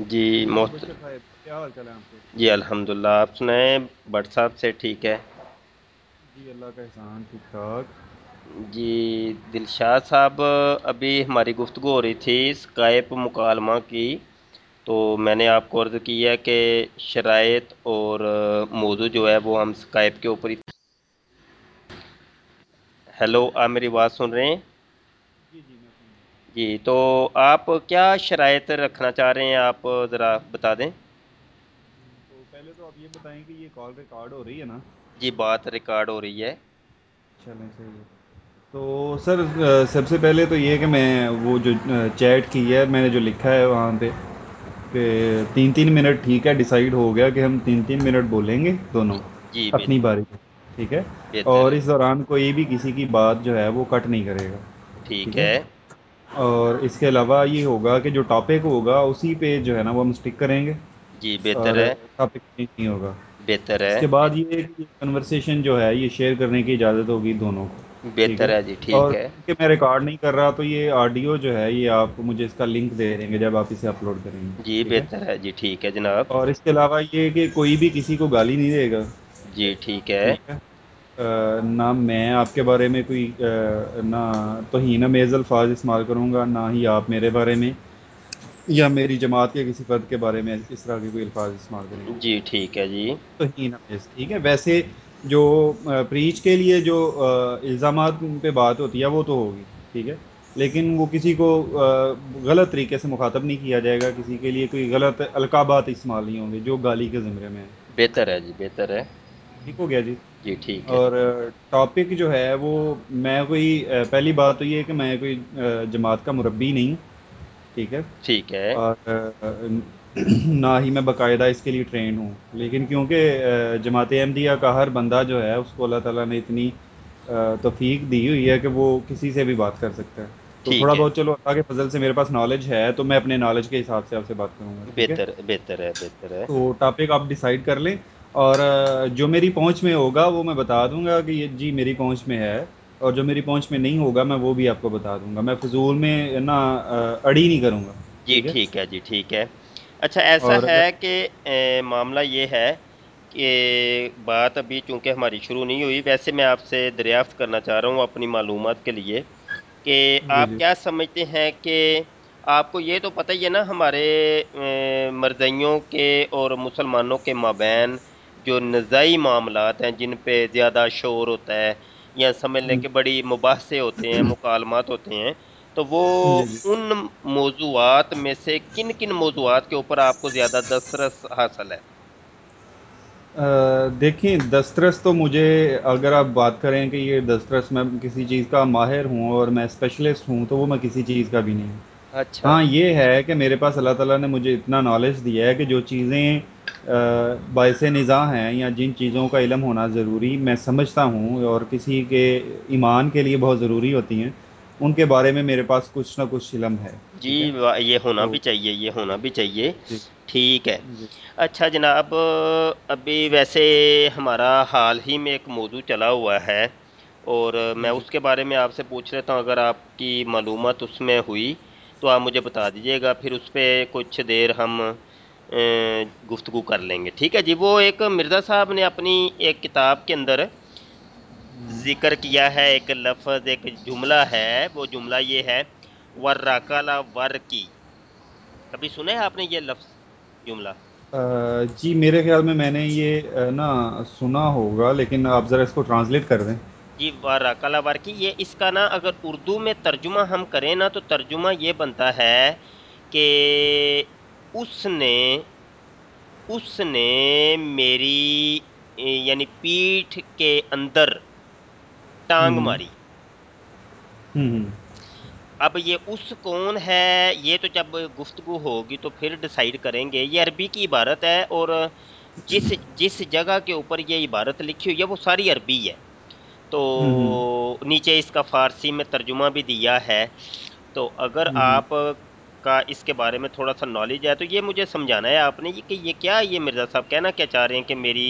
جی صاحب کیا حال چال ہے آپ کے جی الحمد للہ آپ سنائیں بٹ صاحب سے ٹھیک ہے۔ جی اللہ کا احسان ٹھیک ٹھاک۔ جی دلشاد صاحب ابھی ہماری گفتگو ہو رہی تھی اسکائپ مکالمہ کی۔ تو میں نے آپ کو عرض کی ہے کہ شرائط اور موضوع جو ہے وہ ہم اسکائپ کے اوپر ہی ہیلو آپ میری بات سن رہے ہیں جی جی میں سن رہا ہوں جی تو آپ کیا شرائط رکھنا چاہ رہے ہیں؟ آپ ذرا بتا دیں۔ تو پہلے تو آپ یہ بتائیں کہ یہ کال ریکارڈ ہو رہی ہے نا؟ جی بات ریکارڈ ہو رہی ہے۔ چلیں صحیح ہے۔ تو سر سب سے پہلے تو یہ کہ میں وہ جو چیٹ کی ہے میں نے جو لکھا ہے وہاں پہ کہ تین تین منٹ ٹھیک ہے ڈیسائیڈ ہو گیا کہ ہم تین تین منٹ بولیں گے دونوں جی اپنی باری ٹھیک ہے؟ بہتر۔ اور ہے اس دوران کوئی بھی کسی کی بات جو ہے وہ کٹ نہیں کرے گا۔ ٹھیک ہے۔ اور اس کے علاوہ یہ ہوگا کہ جو ٹاپک ہوگا اسی پہ جو ہے نا وہ ہم اسٹک کریں گے۔ جی بہتر ہے۔ ٹاپک چینج نہیں ہوگا۔ بہتر اس ہے کے بعد یہ کنورسیشن جو ہے یہ شیئر کرنے کی اجازت ہوگی دونوں کو۔ ٹھیک ہے؟ بہتر جی ٹھیک ہے۔ کہ میں ریکارڈ نہیں کر رہا تو یہ آڈیو جو ہے یہ آپ مجھے اس کا لنک دے دیں گے جب آپ اسے اپلوڈ کریں گے۔ جی ٹھیک ہے؟ بہتر جی ٹھیک ہے جناب۔ اور اس کے علاوہ یہ کہ کوئی بھی کسی کو گالی نہیں دے گا۔ جی ٹھیک ہے؟ نہ میں آپ کے بارے میں کوئی نہ توہین میز الفاظ استعمال کروں گا نہ ہی آپ میرے بارے میں یا میری جماعت کے کسی فرد کے بارے میں اس طرح کے کوئی الفاظ استعمال کریں گے۔ جی ٹھیک ہے جی۔ ٹھیک ہے۔ ویسے جو پریچ کے لیے جو الزامات پہ بات ہوتی ہے وہ تو ہوگی ٹھیک ہے۔ لیکن وہ کسی کو غلط طریقے سے مخاطب نہیں کیا جائے گا کسی کے لیے کوئی غلط القابات استعمال نہیں ہوں گے جو گالی کے زمرے میں بہتر ہے جی بہتر ہے۔ ٹھیک ہو گیا جی۔ ٹھیک ہے۔ اور ٹاپک جو ہے وہ میں کوئی پہلی بات تو یہ ہے کہ میں کوئی جماعت کا مربی نہیں ٹھیک ہے۔ ٹھیک ہے۔ اور نہ ہی میں باقاعدہ اس کے لیے ٹرینڈ ہوں۔ لیکن کیونکہ جماعت احمدیہ کا ہر بندہ جو ہے اس کو اللہ تعالی نے اتنی توفیق دی ہوئی ہے کہ وہ کسی سے بھی بات کر سکتا ہے۔ تو تھوڑا ٹھیک بہت چلو اللہ کے فضل سے میرے پاس نالج ہے تو میں اپنے نالج کے حساب سے آپ سے بات کروں گا ٹھیک بہتر بہتر ہے بہتر ہے۔ تو ٹاپک آپ ڈیسائڈ کر لیں۔ اور جو میری پہنچ میں ہوگا وہ میں بتا دوں گا کہ یہ جی میری پہنچ میں ہے اور جو میری پہنچ میں نہیں ہوگا میں وہ بھی آپ کو بتا دوں گا میں فضول میں نا اڑی نہیں کروں گا۔ جی ٹھیک ہے؟ جی ٹھیک ہے۔ اچھا ایسا ہے کہ معاملہ یہ ہے کہ بات ابھی چونکہ ہماری شروع نہیں ہوئی ویسے میں آپ سے دریافت کرنا چاہ رہا ہوں اپنی معلومات کے لیے کہ جی آپ جی۔ کیا سمجھتے ہیں کہ آپ کو یہ تو پتہ ہی ہے نا ہمارے مرزئیوں کے اور مسلمانوں کے مابین جو نزائی معاملات ہیں جن پہ زیادہ شور ہوتا ہے یا سمجھ لیں کہ بڑی مباحثے ہوتے ہیں مکالمات ہوتے ہیں تو وہ جی جی۔ ان موضوعات میں سے کن کن موضوعات کے اوپر آپ کو زیادہ دسترس حاصل ہے؟ دیکھیں دسترس تو مجھے اگر آپ بات کریں کہ یہ دسترس میں کسی چیز کا ماہر ہوں اور میں اسپیشلسٹ ہوں تو وہ میں کسی چیز کا بھی نہیں ہوں۔ اچھا۔ ہاں یہ ہے کہ میرے پاس اللہ تعالی نے مجھے اتنا نالج دیا ہے کہ جو چیزیں باعث نظام ہیں یا جن چیزوں کا علم ہونا ضروری میں سمجھتا ہوں اور کسی کے ایمان کے لیے بہت ضروری ہوتی ہیں ان کے بارے میں میرے پاس کچھ نہ کچھ علم ہے۔ جی ٹھیک ہے یہ ہونا تو بھی چاہیے یہ ہونا بھی چاہیے۔ جی۔ ٹھیک ہے۔ جی۔ اچھا جناب ابھی ویسے ہمارا حال ہی میں ایک موضوع چلا ہوا ہے اور میں جی۔ اس کے بارے میں آپ سے پوچھ لیتا ہوں اگر آپ کی معلومات اس میں ہوئی تو آپ مجھے بتا دیجیے گا، پھر اس پہ کچھ دیر ہم گفتگو کر لیں گے۔ ٹھیک ہے جی وہ ایک مرزا صاحب نے اپنی ایک کتاب کے اندر ذکر کیا ہے، ایک لفظ، ایک جملہ ہے۔ وہ جملہ یہ ہے ور راکالا ور کی کبھی سنا ہے آپ نے یہ لفظ، جملہ؟ جی میرے خیال میں میں نے یہ نا، سنا ہوگا، لیکن آپ ذرا اس کو ٹرانسلیٹ کر دیں۔ جی وارہ کال کی یہ اس کا نا اگر اردو میں ترجمہ ہم کریں نا تو ترجمہ یہ بنتا ہے کہ اس نے اس نے میری یعنی پیٹھ کے اندر ٹانگ ماری۔ اب یہ اس کون ہے یہ تو جب گفتگو ہوگی تو پھر ڈسائڈ کریں گے۔ یہ عربی کی عبارت ہے اور جس جس جگہ کے اوپر یہ عبارت لکھی ہوئی ہے وہ ساری عربی ہے۔ تو نیچے اس کا فارسی میں ترجمہ بھی دیا ہے۔ تو اگر آپ کا اس کے بارے میں تھوڑا سا نالج ہے تو یہ مجھے سمجھانا ہے آپ نے کہ یہ کیا یہ مرزا صاحب کہنا کیا چاہ رہے ہیں کہ میری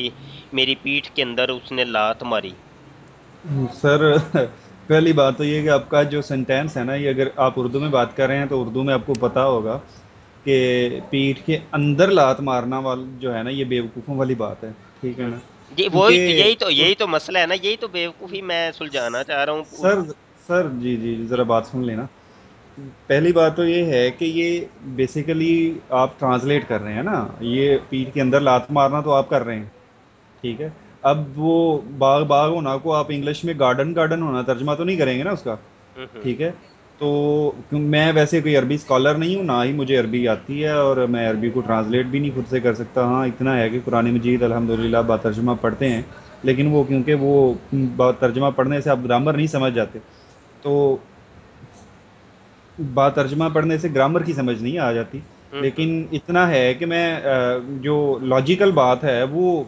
میری پیٹھ کے اندر اس نے لات ماری؟ سر پہلی بات تو یہ کہ آپ کا جو سینٹینس ہے نا یہ اگر آپ اردو میں بات کر رہے ہیں تو اردو میں آپ کو پتہ ہوگا کہ پیٹھ کے اندر لات مارنا وال جو ہے نا یہ بیوقوفوں والی بات ہے ٹھیک ہے نا؟ جی وہی یہی تو یہی تو مسئلہ ہے نا یہی تو بیوقوفی میں سلجھانا چاہ رہا ہوں۔ سر سر جی جی ذرا بات سن لینا۔ پہلی بات تو یہ ہے کہ یہ بیسیکلی آپ ٹرانسلیٹ کر رہے ہیں نا۔ یہ پیٹ کے اندر لات مارنا تو آپ کر رہے ہیں ٹھیک ہے؟ اب وہ باغ باغ ہونا کو آپ انگلش میں گارڈن گارڈن ہونا ترجمہ تو نہیں کریں گے نا اس کا ٹھیک ہے؟ تو میں ویسے کوئی عربی اسکالر نہیں ہوں نہ ہی مجھے عربی آتی ہے اور میں عربی کو ٹرانسلیٹ بھی نہیں خود سے کر سکتا۔ ہاں اتنا ہے کہ قرآن مجید الحمد للہ با ترجمہ پڑھتے ہیں لیکن وہ کیونکہ وہ ترجمہ پڑھنے سے آپ گرامر نہیں سمجھ جاتے۔ تو بات ترجمہ پڑھنے سے گرامر کی سمجھ نہیں آ جاتی۔ لیکن اتنا ہے کہ میں جو لاجیکل بات ہے وہ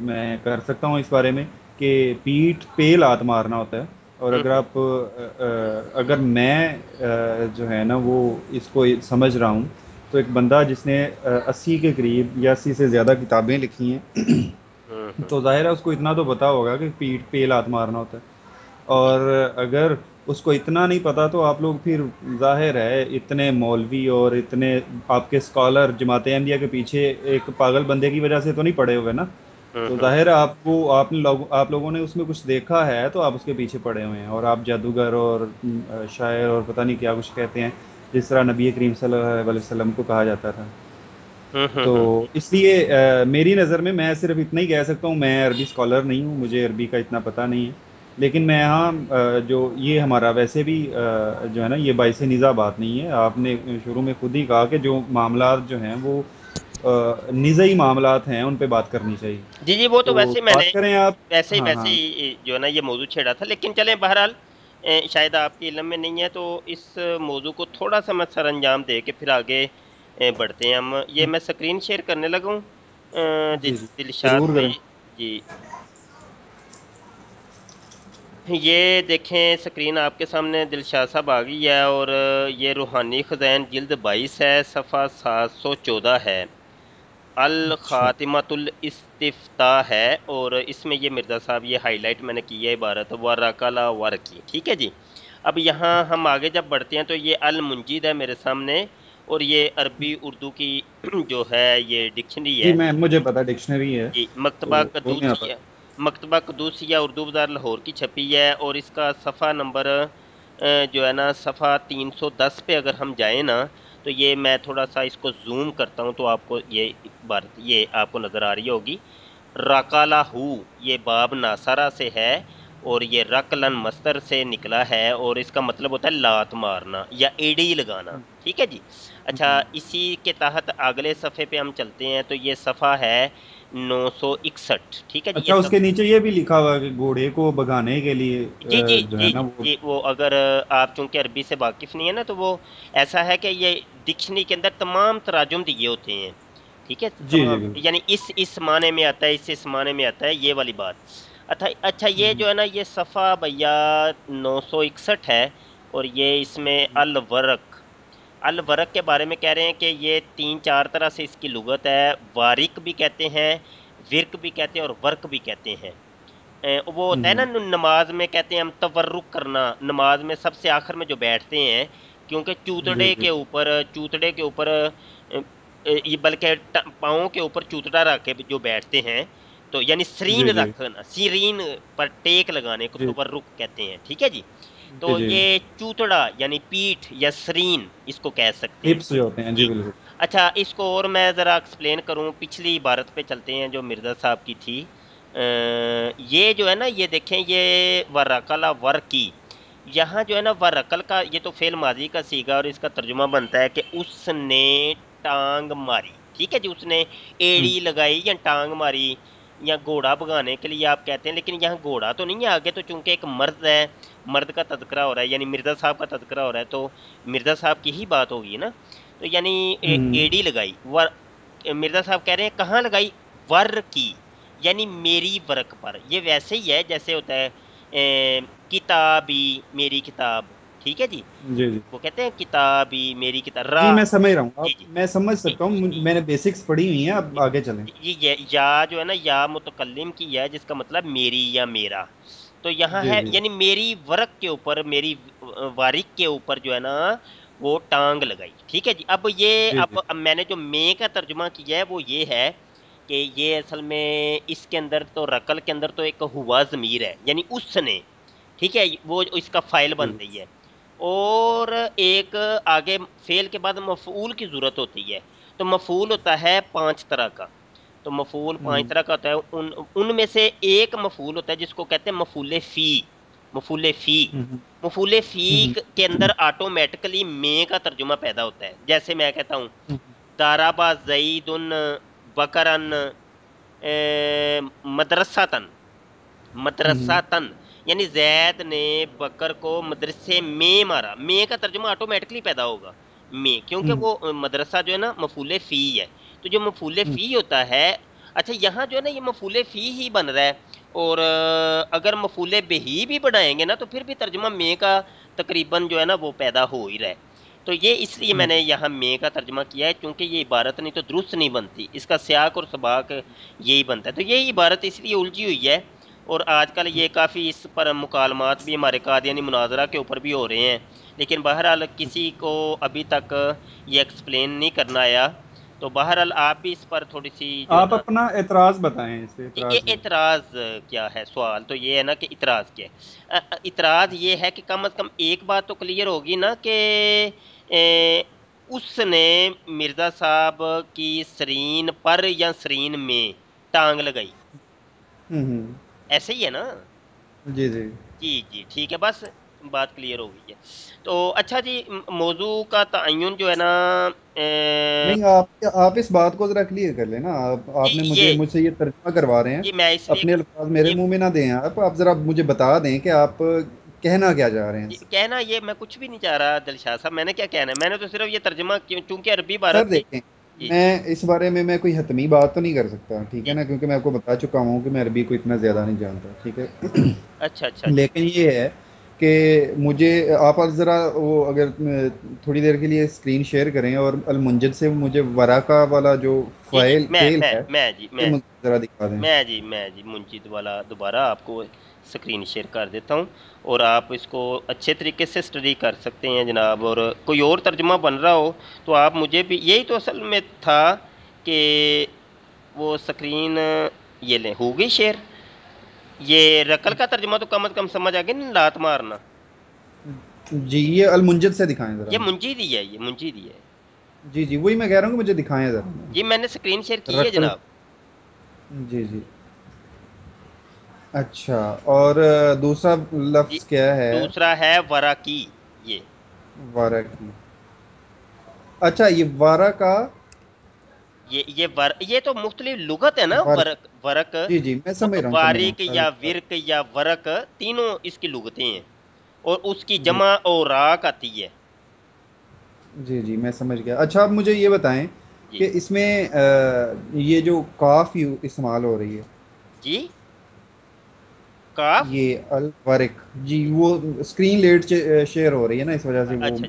میں کر سکتا ہوں اس بارے میں کہ پیٹھ پہ لات مارنا ہوتا ہے۔ اور اگر آپ اگر میں جو ہے نا، وہ اس کو سمجھ رہا ہوں، تو ایک بندہ جس نے اسی کے قریب یا اسی سے زیادہ کتابیں لکھی ہیں، تو ظاہر ہے اس کو اتنا تو پتا ہوگا کہ پیٹھ پہ لات مارنا ہوتا ہے۔ اور اگر اس کو اتنا نہیں پتا، تو آپ لوگ پھر ظاہر ہے، اتنے مولوی اور اتنے آپ کے اسکالر جماعت انڈیا کے پیچھے ایک پاگل بندے کی وجہ سے تو نہیں پڑے ہوئے نا؟ تو ظاہر آپ کو آپ نے لوگ آپ لوگوں نے اس میں کچھ دیکھا ہے تو آپ اس کے پیچھے پڑے ہوئے ہیں اور آپ جادوگر اور شاعر اور پتہ نہیں کیا کچھ کہتے ہیں جس طرح نبی کریم صلی اللہ علیہ وسلم کو کہا جاتا تھا۔ تو اس لیے میری نظر میں میں صرف اتنا ہی کہہ سکتا ہوں میں عربی اسکالر نہیں ہوں مجھے عربی کا اتنا پتہ نہیں ہے۔ لیکن میں یہاں جو یہ ہمارا ویسے بھی جو ہے نا یہ باعث نظا بات نہیں ہے۔ آپ نے شروع میں خود ہی کہا کہ جو معاملات جو ہیں وہ نظی معاملات ہیں ان پہ بات کرنی چاہیے۔ جی جی وہ تو ویسے میں نے بات کریں آپ۔ ویسے ہی ہاں ویسے ہاں۔ ہی جو ہے نا یہ موضوع چھیڑا تھا لیکن چلیں بہرحال شاید آپ کے علم میں نہیں ہے تو اس موضوع کو تھوڑا سا میں سر انجام دے کے پھر آگے بڑھتے ہیں ہم۔ یہ میں اسکرین شیئر کرنے لگا ہوں۔ جی جی۔ دلشاد جی۔ یہ دیکھیں اسکرین آپ کے سامنے دلشاد صاحب آ گئی ہے اور یہ روحانی خزین جلد بائیس ہے صفحہ سات سو چودہ ہے۔ الخاتمۃ الاستفتاح ہے اور اس میں یہ مرزا صاحب یہ ہائی لائٹ میں نے کی ہے عبارت ورکلا ور کی ٹھیک ہے جی؟ اب یہاں ہم آگے جب بڑھتے ہیں تو یہ المنجید ہے میرے سامنے اور یہ عربی اردو کی جو ہے یہ ڈکشنری جی ہے میں مجھے پتا ڈکشنری ہے۔ جی مکتبہ آتا قدوسی مکتبہ قدوسیہ اردو بازار لاہور کی چھپی ہے اور اس کا صفحہ نمبر جو ہے نا صفحہ تین سو دس پہ اگر ہم جائیں نا تو یہ میں تھوڑا سا اس کو زوم کرتا ہوں تو آپ کو یہ بات یہ آپ کو نظر آ رہی ہوگی۔ رکالا ہو یہ باب ناسارا سے ہے اور یہ رقلن مستر سے نکلا ہے اور اس کا مطلب ہوتا ہے لات مارنا یا ایڈی لگانا ٹھیک ہے جی؟ اچھا اسی کے تحت اگلے صفحے پہ ہم چلتے ہیں تو یہ صفحہ ہے نو سو اکسٹھ ٹھیک ہے جی؟ یہ اچھا اس کے نیچے یہ بھی لکھا ہوا ہے کہ گھوڑے کو بگانے کے لیے جی جی جی جی وہ اگر آپ چونکہ عربی سے واقف نہیں ہے نا تو وہ ایسا ہے کہ یہ ڈکشنری کے اندر تمام تراجم دیے ہوتے ہیں ٹھیک ہے؟ جی یعنی اس اس معنی میں آتا ہے اس اس معنی میں آتا ہے یہ والی بات۔ اچھا اچھا یہ جو ہے نا یہ صفحہ بھیا نو سو اکسٹھ ہے اور یہ اس میں الورق الورق کے بارے میں کہہ رہے ہیں کہ یہ تین چار طرح سے اس کی لغت ہے۔ وارق بھی کہتے ہیں ورک بھی کہتے ہیں اور ورک بھی کہتے ہیں۔ وہ ہوتا ہے نا نماز میں کہتے ہیں ہم تورک کرنا نماز میں سب سے آخر میں جو بیٹھتے ہیں کیونکہ جی چوتڑے جی کے اوپر چوتڑے کے اوپر یہ بلکہ پاؤں کے اوپر چوتڑا رکھ کے جو بیٹھتے ہیں تو یعنی سرین جی جی۔ رکھنا سرین پر ٹیک لگانے کو جی۔ تورک کہتے ہیں ٹھیک ہے جی جی؟ تو جی یہ چوتڑا یعنی پیٹھ یا سرین اس کو کہہ سکتے ہیں. ہپس جو ہوتے ہیں جی بالکل. اچھا اس کو اور میں ذرا ایکسپلین کروں پچھلی عبارت پہ چلتے ہیں جو مرزا صاحب کی تھی. یہ جو ہے نا یہ دیکھیں یہ ورقلا ور کی یہاں جو ہے نا ورقل کا یہ تو فعل ماضی کا سیگا اور اس کا ترجمہ بنتا ہے کہ اس نے ٹانگ ماری. ٹھیک ہے جی اس نے ایڑی لگائی یا ٹانگ ماری. یا گھوڑا بگانے کے لیے آپ کہتے ہیں لیکن یہاں گھوڑا تو نہیں ہے آگے تو چونکہ ایک مرد ہے مرد کا تذکرہ ہو رہا ہے یعنی مرزا صاحب کا تذکرہ ہو رہا ہے تو مرزا صاحب کی ہی بات ہوگی نا؟ تو یعنی ایڈی لگائی مرزا صاحب کہہ رہے ہیں کہاں لگائی؟ ور کی یعنی میری ورک پر۔ یہ ویسے ہی ہے جیسے ہوتا ہے کتابی میری کتاب۔ ٹھیک ہے جی؟ جی جی۔ وہ کہتے ہیں کتابی میری کتاب جی میں سمجھ رہا ہوں۔ جی میں سمجھ سکتا ہوں میں نے بیسکس پڑھی ہوئی ہیں اب آگے چلیں۔ یا جو ہے نا یا متکلم کی ہے جس کا مطلب میری یا میرا۔ تو یہاں ہے یعنی میری ورق کے اوپر میری وارق کے اوپر جو ہے نا وہ ٹانگ لگائی۔ ٹھیک ہے جی؟ اب یہ اب میں نے جو میں کا ترجمہ کیا ہے وہ یہ ہے کہ یہ اصل میں اس کے اندر تو رقل کے اندر تو ایک ہوا ضمیر ہے یعنی اس نے ٹھیک ہے وہ اس کا فائل بن گئی ہے۔ اور ایک آگے فیل کے بعد مفعول کی ضرورت ہوتی ہے۔ تو مفعول ہوتا ہے پانچ طرح کا۔ تو مفعول پانچ طرح کا ہوتا ہے۔ ان ان میں سے ایک مفعول ہوتا ہے جس کو کہتے ہیں مفعول فی۔ مفعول فی۔ ہوں مفعول فی کے اندر آٹومیٹکلی میں کا ترجمہ پیدا ہوتا ہے۔ جیسے میں کہتا ہوں دارابا زعید بکرن مدرسہ تن مدرسہ تن یعنی زید نے بکر کو مدرسے میں مارا۔ میں کا ترجمہ آٹومیٹکلی پیدا ہوگا۔ میں کیونکہ وہ مدرسہ جو ہے نا مفول فی ہے۔ تو جو مفول فی ہوتا ہے اچھا یہاں جو ہے نا یہ مفول فی ہی بن رہا ہے۔ اور اگر مفول بہی بھی بنائیں گے نا تو پھر بھی ترجمہ میں کا تقریباً جو ہے نا وہ پیدا ہو ہی رہا ہے۔ تو یہ اس لیے میں نے یہاں میں کا ترجمہ کیا ہے کیونکہ یہ عبارت نہیں تو درست نہیں بنتی۔ اس کا سیاق اور سباق یہی بنتا ہے۔ تو یہی عبارت اس لیے الجھی ہوئی ہے اور آج کل یہ کافی اس پر مکالمات بھی ہمارے قادیانی مناظرہ کے اوپر بھی ہو رہے ہیں۔ لیکن بہرحال کسی کو ابھی تک یہ ایکسپلین نہیں کرنا آیا۔ تو بہرحال آپ بھی اس پر تھوڑی سی آپ نا اپنا اعتراض بتائیں یہ اعتراض کیا ہے؟ سوال تو یہ ہے نا کہ اعتراض کیا ہے۔ اعتراض یہ ہے کہ کم از کم ایک بات تو کلیئر ہوگی نا کہ اس نے مرزا صاحب کی سرین پر یا سرین میں ٹانگ لگائی۔ ایسے ہی ہے نا؟ جی جی۔ جی جی ٹھیک ہے بس بات کلیئر ہو گئی ہے۔ تو اچھا جی موضوع کا تعین جو ہے نا نہیں آپ آپ اس بات کو ذرا کلیئر کر لیں نا آپ آپ نے مجھے مجھ سے یہ ترجمہ کروا رہے ہیں۔ میں اپنے الفاظ میرے منہ میں نہ دیں آپ۔ آپ ذرا مجھے بتا دیں کہ آپ کہنا کیا چاہ رہے ہیں۔ کہنا یہ میں کچھ بھی نہیں چاہ رہا دلشاد صاحب۔ میں نے کیا کہنا ہے؟ میں نے تو صرف یہ ترجمہ چونکہ عربی تھی دیکھیں۔ میں اس بارے میں میں کوئی حتمی بات تو نہیں کر سکتا ٹھیک ہے جی۔ نا؟ کیونکہ میں آپ کو بتا چکا ہوں کہ میں عربی کو اتنا زیادہ نہیں جانتا ٹھیک ہے؟ اچھا اچھا جی لیکن یہ ہے کہ مجھے آپ ذرا وہ اگر تھوڑی دیر کے لیے اسکرین شیئر کریں اور المنجد سے مجھے ورقہ والا جو جی جی فائل ہے جی ذرا دکھا دیں۔ میں جی میں جی منجد والا دوبارہ آپ کو اسکرین شیئر کر دیتا ہوں اور آپ اس کو اچھے طریقے سے اسٹڈی کر سکتے ہیں جناب اور کوئی اور ترجمہ بن رہا ہو تو آپ مجھے بھی یہی تو اصل میں تھا کہ وہ اسکرین یہ لیں ہوگئی شیئر یہ رقل کا ترجمہ تو کم از کم سمجھ آ گیا نا لات مارنا۔ جی یہ المنجد سے دکھائیں ذرا۔ یہ منجی دی ہے یہ منجی دی ہے۔ جی جی وہی میں کہہ رہا ہوں کہ مجھے دکھائیں جی میں نے اسکرین شیئر ذرا کی ہے جناب۔ جی جی۔ اچھا اور دوسرا لفظ کیا ہے؟ دوسرا ہے ورا کی یہ۔ کی اچھا یہ بارہ کا یہ یہ یہ تو مختلف لغت ہے نا ورق۔ ورق ورق۔ جی جی میں سمجھ رہا ہوں باریک یا ورک یا ورق تینوں اس کی لغتیں ہیں۔ اور اس کی جی۔ جمع اور راک آتی ہے۔ جی جی میں سمجھ گیا۔ اچھا آپ مجھے یہ بتائیں جی۔ کہ اس میں یہ جو کافی استعمال ہو رہی ہے جی؟ کاف یہ الورق جی وہ اسکرین لیٹ شیئر ہو رہی ہے نا وجہ سے وہ اچھا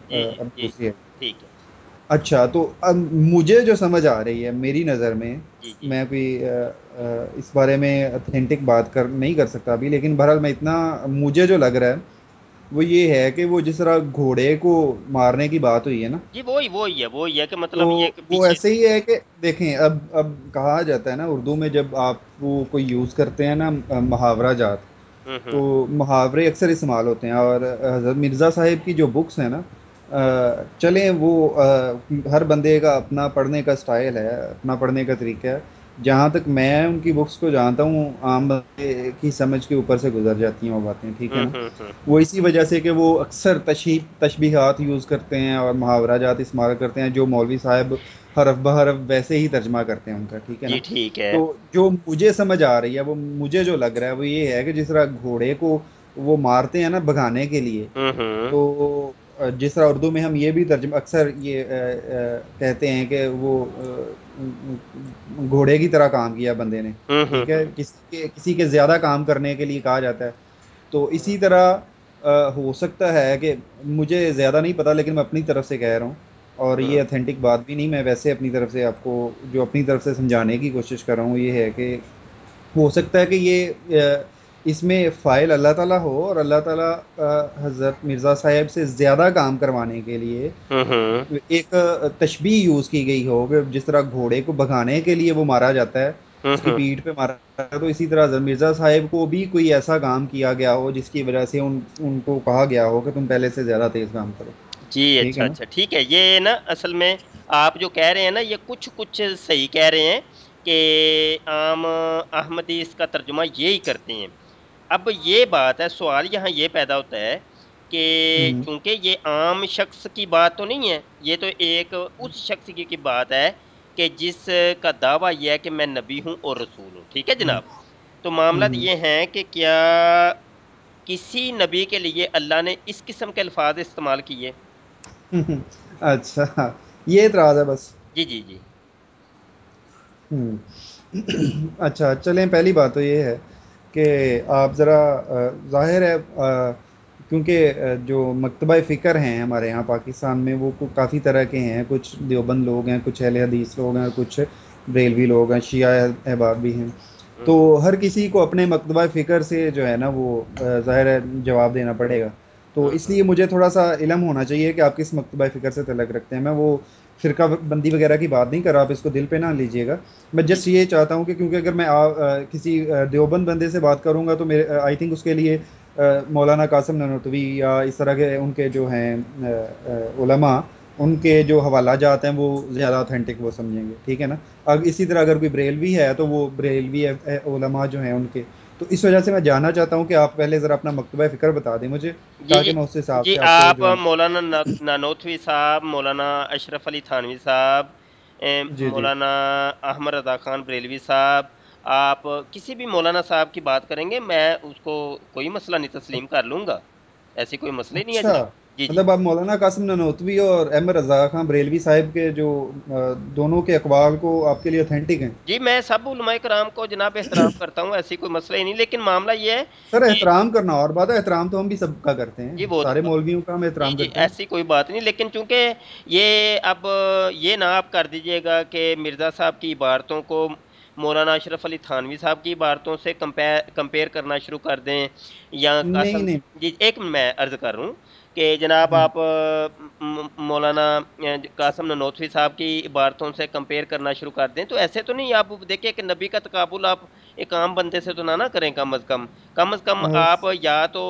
جی جی ٹھیک ہے۔ اچھا تو اب مجھے جو سمجھ آ رہی ہے میری نظر میں جی میں بھی اس بارے میں اتھینٹک بات کر نہیں کر سکتا ابھی لیکن بہرحال میں اتنا مجھے جو لگ رہا ہے وہ یہ ہے کہ وہ جس طرح گھوڑے کو مارنے کی بات ہوئی ہے نا۔ جی وہی وہی ہے وہی ہے کہ مطلب یہ وہ ایسے ہی ہے کہ دیکھیں اب اب کہا جاتا ہے نا اردو میں جب آپ وہ کوئی یوز کرتے ہیں نا محاورہ جات تو محاورے اکثر استعمال ہوتے ہیں اور حضرت مرزا صاحب کی جو بکس ہیں نا چلیں وہ ہر بندے کا اپنا پڑھنے کا اسٹائل ہے، اپنا پڑھنے کا طریقہ ہے۔ جہاں تک میں ان کی بکس کو جانتا ہوں عام بے کی سمجھ کے اوپر سے گزر جاتی ہیں وہ باتیں ٹھیک ہے نا؟ وہ اسی وجہ سے کہ وہ اکثر تشہیر تشبیہات یوز کرتے ہیں اور محاورہ جات استعمال کرتے ہیں جو مولوی صاحب حرف بحرف ویسے ہی ترجمہ کرتے ہیں ان کا ٹھیک ہے نا؟ جی ٹھیک ہے۔ تو جو مجھے سمجھ آ رہی ہے وہ مجھے جو لگ رہا ہے وہ یہ ہے کہ جس طرح گھوڑے کو وہ مارتے ہیں نا بگانے کے لیے تو جس طرح اردو میں ہم یہ بھی ترجمہ اکثر یہ کہتے ہیں کہ وہ گھوڑے کی طرح کام کیا بندے نے۔ ٹھیک ہے؟ کسی کے کسی کے زیادہ کام کرنے کے لیے کہا جاتا ہے۔ تو اسی طرح ہو سکتا ہے کہ مجھے زیادہ نہیں پتا لیکن میں اپنی طرف سے کہہ رہا ہوں۔ اور یہ اتھینٹک بات بھی نہیں میں ویسے اپنی طرف سے آپ کو جو اپنی طرف سے سمجھانے کی کوشش کر رہا ہوں یہ ہے کہ ہو سکتا ہے کہ یہ اس میں فائل اللہ تعالیٰ ہو اور اللہ تعالیٰ حضرت مرزا صاحب سے زیادہ کام کروانے کے لیے ایک تشبیہ یوز کی گئی ہو کہ جس طرح گھوڑے کو بھگانے کے لیے وہ مارا جاتا ہے اس کی پیٹھ پہ مارا جاتا ہے تو اسی طرح حضرت مرزا صاحب کو بھی کوئی ایسا کام کیا گیا ہو جس کی وجہ سے ان ان کو کہا گیا ہو کہ تم پہلے سے زیادہ تیز کام کرو۔ جی اچھا اچھا ٹھیک ہے۔ یہ نا اصل میں آپ جو کہہ رہے ہیں نا یہ کچھ کچھ صحیح کہہ رہے ہیں کہ عام احمدی اس کا ترجمہ یہی کرتے ہیں۔ اب یہ بات ہے سوال یہاں یہ پیدا ہوتا ہے کہ چونکہ یہ عام شخص کی بات تو نہیں ہے یہ تو ایک اس شخص کی کی بات ہے کہ جس کا دعویٰ یہ ہے کہ میں نبی ہوں اور رسول ہوں ٹھیک ہے جناب؟ تو معاملات یہ ہیں کہ کیا کسی نبی کے لیے اللہ نے اس قسم کے الفاظ استعمال کیے؟ اچھا یہ اعتراض ہے بس۔ جی جی جی۔ اچھا چلیں پہلی بات تو یہ ہے کہ آپ ذرا ظاہر ہے کیونکہ جو مکتبہ فکر ہیں ہمارے یہاں پاکستان میں وہ کافی طرح کے ہیں۔ کچھ دیوبند لوگ ہیں کچھ اہل حدیث لوگ ہیں کچھ بریلوی لوگ ہیں شیعہ احباب بھی ہیں۔ تو ہر کسی کو اپنے مکتبہ فکر سے جو ہے نا وہ ظاہر جواب دینا پڑے گا۔ تو ہوں اس لیے مجھے تھوڑا سا علم ہونا چاہیے کہ آپ کس مکتبہ فکر سے تعلق رکھتے ہیں۔ میں وہ فرقہ بندی وغیرہ کی بات نہیں کر رہا، آپ اس کو دل پہ نہ لیجیے گا۔ میں جسٹ یہ چاہتا ہوں کہ کیونکہ اگر میں کسی دیوبند بندے سے بات کروں گا تو میرے آئی تھنک اس کے لیے مولانا قاسم ننوتوی یا اس طرح کے ان کے جو ہیں علماء، ان کے جو حوالہ جات ہیں وہ زیادہ اتھینٹک وہ سمجھیں گے، ٹھیک ہے نا؟ اب اسی طرح اگر کوئی بریل ہے تو وہ بریلوی علماء جو ہیں ان کے تو اس وجہ سے میں جاننا چاہتا ہوں کہ آپ پہلے ذرا اپنا مکتبہ فکر بتا دیں مجھے جی تاکہ جی میں اس حساب جی سے کو آپ مولانا نانوتوی صاحب مولانا اشرف علی تھانوی صاحب جی جی۔ مولانا احمد رضا خان بریلوی صاحب آپ کسی بھی مولانا صاحب کی بات کریں گے میں اس کو کوئی مسئلہ نہیں تسلیم کر لوں گا ایسی کوئی مسئلہ ہی نہیں ہے جی جی۔ مطلب آپ مولانا قاسم ننوتوی اور احمد رضا خاں بریلوی صاحب کے جو دونوں کے اقوال کو آپ کے لیے اتھینٹک ہیں۔ جی میں سب علماء کرام کو جناب احترام کرتا ہوں ایسی کوئی مسئلہ ہی نہیں لیکن معاملہ یہ ہے سر احترام کرنا اور بات ہے احترام تو ہم بھی سب کا کرتے ہیں۔ جی وہ سارے مولویوں کا ہم احترام کرتے ہیں۔ ایسی کوئی بات نہیں لیکن چونکہ یہ اب یہ نہ آپ کر دیجیے گا کہ مرزا صاحب کی عبارتوں کو مولانا اشرف علی تھانوی صاحب کی عبارتوں سے کمپیئر کرنا شروع کر دیں یا جی ایک میں عرض کر رہا ہوں۔ کہ جناب آپ مولانا قاسم ننوتوی صاحب کی عبارتوں سے کمپیئر کرنا شروع کر دیں تو ایسے تو نہیں آپ دیکھیں کہ نبی کا تقابل آپ ایک عام بندے سے تو نہ نہ کریں کم از کم۔ کم از کم آ، آپ یا تو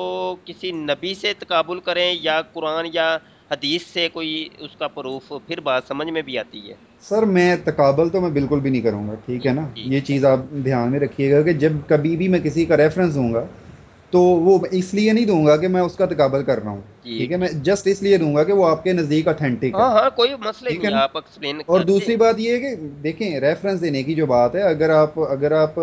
کسی نبی سے تقابل کریں یا قرآن یا حدیث سے کوئی اس کا پروف پھر بات سمجھ میں بھی آتی ہے۔ سر میں تقابل تو میں بالکل بھی نہیں کروں گا ٹھیک ہے نا؟ یہ چیز آپ دھیان میں رکھیے گا کہ جب کبھی بھی میں کسی کا ریفرنس دوں گا تو وہ اس لیے نہیں دوں گا کہ میں اس کا تقابل کر رہا ہوں۔ جی۔ ٹھیک ہے میں جسٹ اس لیے دوں گا کہ وہ آپ کے نزدیک اتھینٹک ہے۔ ہاں ہاں کوئی مسئلہ نہیں آپ ایکسپلین اور دوسری بات یہ ہے کہ دیکھیں ریفرنس دینے کی جو بات ہے اگر آپ اگر آپ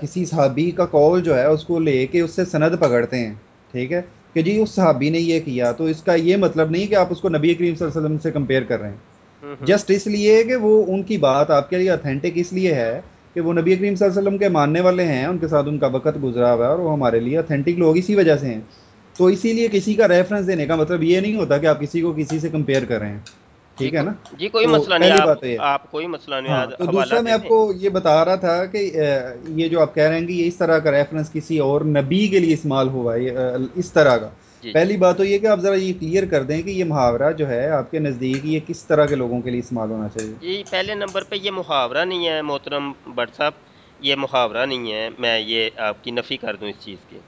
کسی صحابی کا کال جو ہے اس کو لے کے اس سے سند پکڑتے ہیں ٹھیک ہے؟ کہ جی اس صحابی نے یہ کیا تو اس کا یہ مطلب نہیں کہ آپ اس کو نبی کریم صلی اللہ علیہ وسلم سے کمپیئر کر رہے ہیں۔ جسٹ اس لیے کہ وہ ان کی بات آپ کے لیے اتھینٹک اس لیے ہے کہ وہ نبی کریم صلی اللہ علیہ وسلم کے ماننے والے ہیں ان کے ساتھ ان کا وقت گزرا ہوا ہے اور وہ ہمارے لیے اتھینٹک لوگ اسی وجہ سے ہیں۔ تو اسی لیے کسی کا ریفرنس دینے کا مطلب یہ نہیں ہوتا کہ آپ کسی کو کسی سے کمپیئر کر رہے ہیں۔ جی ٹھیک ہے نا؟ جی کوئی مسئلہ نہیں آپ کوئی مسئلہ ہاں تو دوسرا میں آپ کو یہ بتا رہا تھا کہ یہ جو آپ کہہ رہے ہیں کہ یہ اس طرح کا ریفرنس کسی اور نبی کے لیے استعمال ہوا ہے اس طرح کا۔ پہلی بات تو یہ کہ آپ ذرا یہ کلیئر کر دیں کہ یہ محاورہ جو ہے آپ کے نزدیک یہ کس طرح کے لوگوں کے لیے استعمال ہونا چاہیے؟ جی پہلے نمبر پہ یہ محاورہ نہیں ہے محترم بٹ صاحب یہ محاورہ نہیں ہے۔ میں یہ آپ کی نفی کر دوں اس چیز کی۔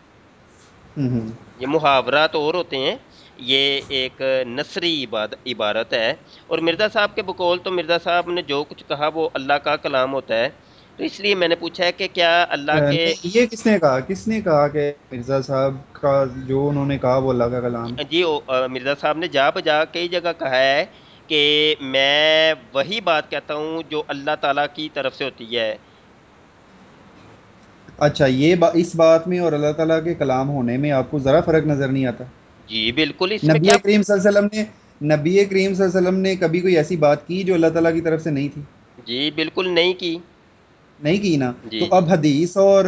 یہ محاورات اور ہوتے ہیں یہ ایک نثری عبارت ہے۔ اور مرزا صاحب کے بقول تو مرزا صاحب نے جو کچھ کہا وہ اللہ کا کلام ہوتا ہے۔ تو اس لیے میں نے پوچھا ہے کہ کیا اللہ کے نہیں یہ کس نے کہا؟ کس نے کہا کہ مرزا صاحب کا جو انہوں نے کہا وہ اللہ کا کلام؟ جی مرزا صاحب نے جا بجا کئی جگہ کہا ہے کہ میں وہی بات کہتا ہوں جو اللہ تعالیٰ کی طرف سے ہوتی ہے۔ اچھا یہ اس بات میں اور اللہ تعالیٰ کے کلام ہونے میں آپ کو ذرا فرق نظر نہیں آتا؟ جی بالکل اس نبی کریم صلی اللہ علیہ وسلم نے نبی کریم صلی اللہ علیہ وسلم نے کبھی کوئی ایسی بات کی جو اللہ تعالیٰ کی طرف سے نہیں تھی؟ جی بالکل نہیں کی۔ نہیں کی نا جی تو جی۔ اب حدیث اور